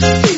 Thank you.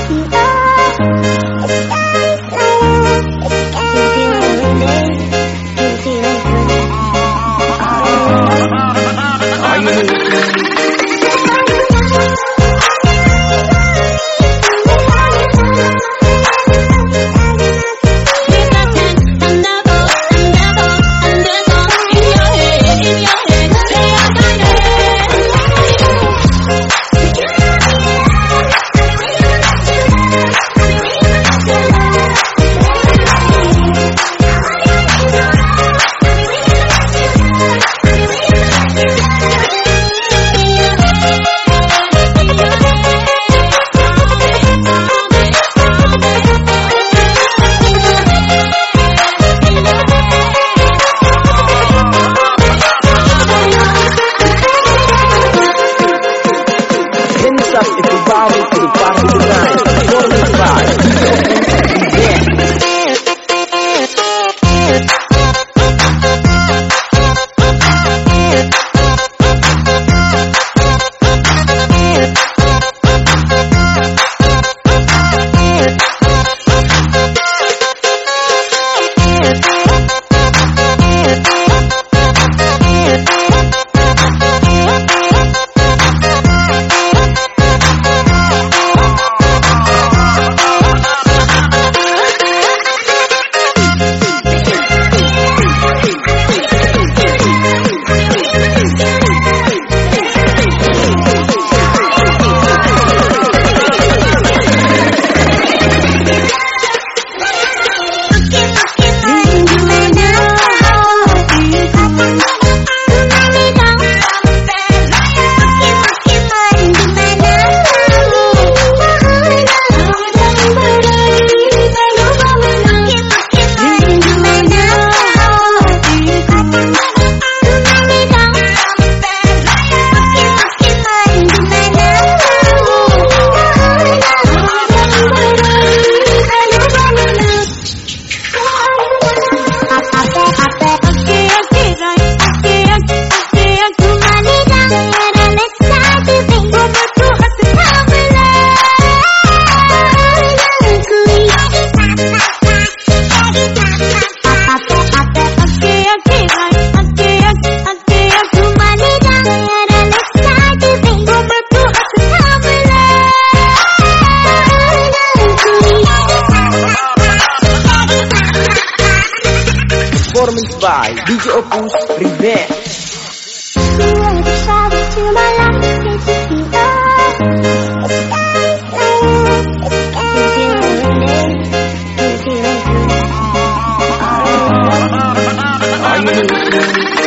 Performance by DJ Opus. Are you listening?